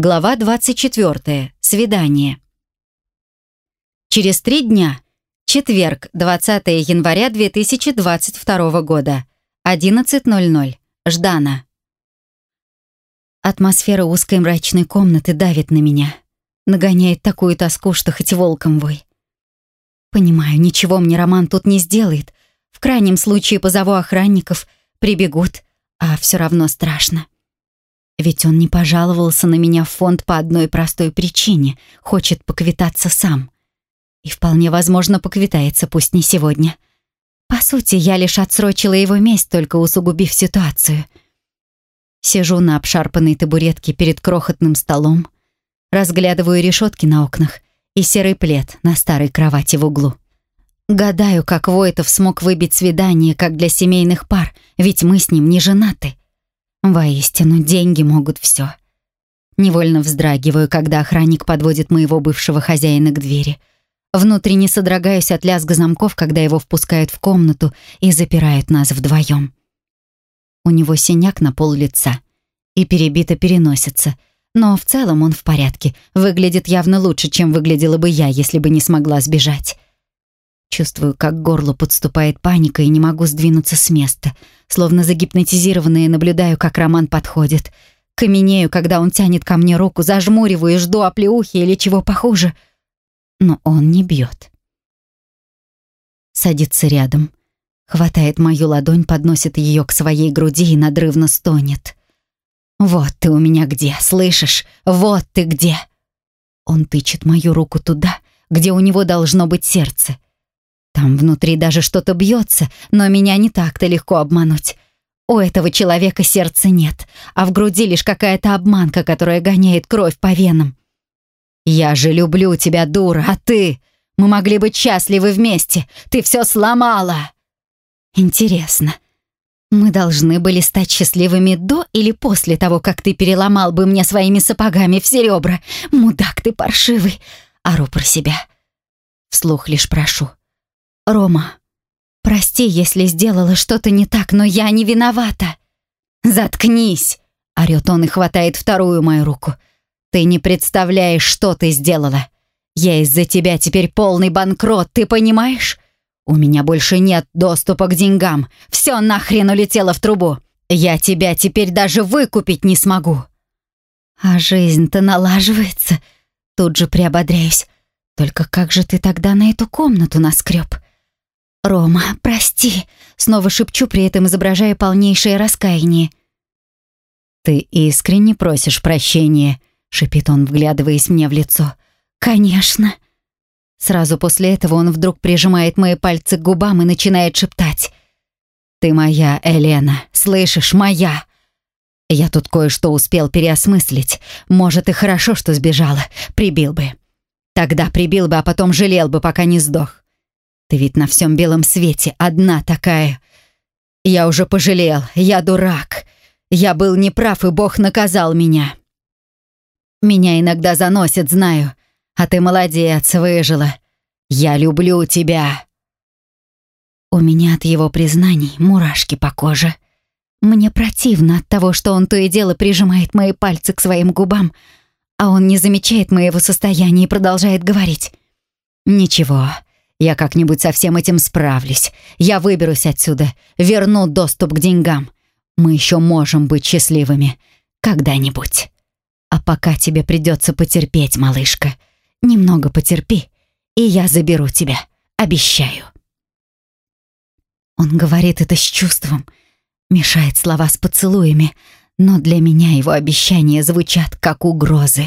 Глава 24. Свидание. Через три дня. Четверг, 20 января 2022 года. 11.00. Ждана. Атмосфера узкой мрачной комнаты давит на меня. Нагоняет такую тоску, что хоть волком вой. Понимаю, ничего мне Роман тут не сделает. В крайнем случае позову охранников, прибегут, а все равно страшно. Ведь он не пожаловался на меня в фонд по одной простой причине. Хочет поквитаться сам. И вполне возможно поквитается, пусть не сегодня. По сути, я лишь отсрочила его месть, только усугубив ситуацию. Сижу на обшарпанной табуретке перед крохотным столом, разглядываю решетки на окнах и серый плед на старой кровати в углу. Гадаю, как Войтов смог выбить свидание, как для семейных пар, ведь мы с ним не женаты. Воистину, деньги могут все. Невольно вздрагиваю, когда охранник подводит моего бывшего хозяина к двери. Внутренне содрогаюсь от лязга замков, когда его впускают в комнату и запирают нас вдвоем. У него синяк на пол лица и перебито переносится, но в целом он в порядке, выглядит явно лучше, чем выглядела бы я, если бы не смогла сбежать. Чувствую, как к горлу подступает паника и не могу сдвинуться с места. Словно загипнотизированная наблюдаю, как Роман подходит. Каменею, когда он тянет ко мне руку, зажмуриваю и жду оплеухи или чего похуже. Но он не бьет. Садится рядом. Хватает мою ладонь, подносит ее к своей груди и надрывно стонет. «Вот ты у меня где, слышишь? Вот ты где!» Он тычет мою руку туда, где у него должно быть сердце. Там внутри даже что-то бьется, но меня не так-то легко обмануть. У этого человека сердца нет, а в груди лишь какая-то обманка, которая гоняет кровь по венам. «Я же люблю тебя, дура, а ты? Мы могли быть счастливы вместе. Ты все сломала!» «Интересно, мы должны были стать счастливыми до или после того, как ты переломал бы мне своими сапогами все ребра? Мудак ты паршивый!» Ору про себя. Вслух лишь прошу. «Рома, прости, если сделала что-то не так, но я не виновата». «Заткнись!» — орёт он и хватает вторую мою руку. «Ты не представляешь, что ты сделала. Я из-за тебя теперь полный банкрот, ты понимаешь? У меня больше нет доступа к деньгам. Все нахрен улетело в трубу. Я тебя теперь даже выкупить не смогу». «А жизнь-то налаживается», — тут же приободряюсь. «Только как же ты тогда на эту комнату наскреб?» «Рома, прости!» — снова шепчу, при этом изображая полнейшее раскаяние. «Ты искренне просишь прощения?» — шипит он, вглядываясь мне в лицо. «Конечно!» Сразу после этого он вдруг прижимает мои пальцы к губам и начинает шептать. «Ты моя, Елена, слышишь, моя!» Я тут кое-что успел переосмыслить. Может, и хорошо, что сбежала. Прибил бы. Тогда прибил бы, а потом жалел бы, пока не сдох. Ты ведь на всем белом свете одна такая. Я уже пожалел, я дурак. Я был неправ, и Бог наказал меня. Меня иногда заносит, знаю. А ты молодец, выжила. Я люблю тебя. У меня от его признаний мурашки по коже. Мне противно от того, что он то и дело прижимает мои пальцы к своим губам, а он не замечает моего состояния и продолжает говорить. «Ничего, я как-нибудь со всем этим справлюсь. Я выберусь отсюда, верну доступ к деньгам. Мы еще можем быть счастливыми. Когда-нибудь. А пока тебе придется потерпеть, малышка. Немного потерпи, и я заберу тебя. Обещаю. Он говорит это с чувством, мешает слова с поцелуями, но для меня его обещания звучат как угрозы.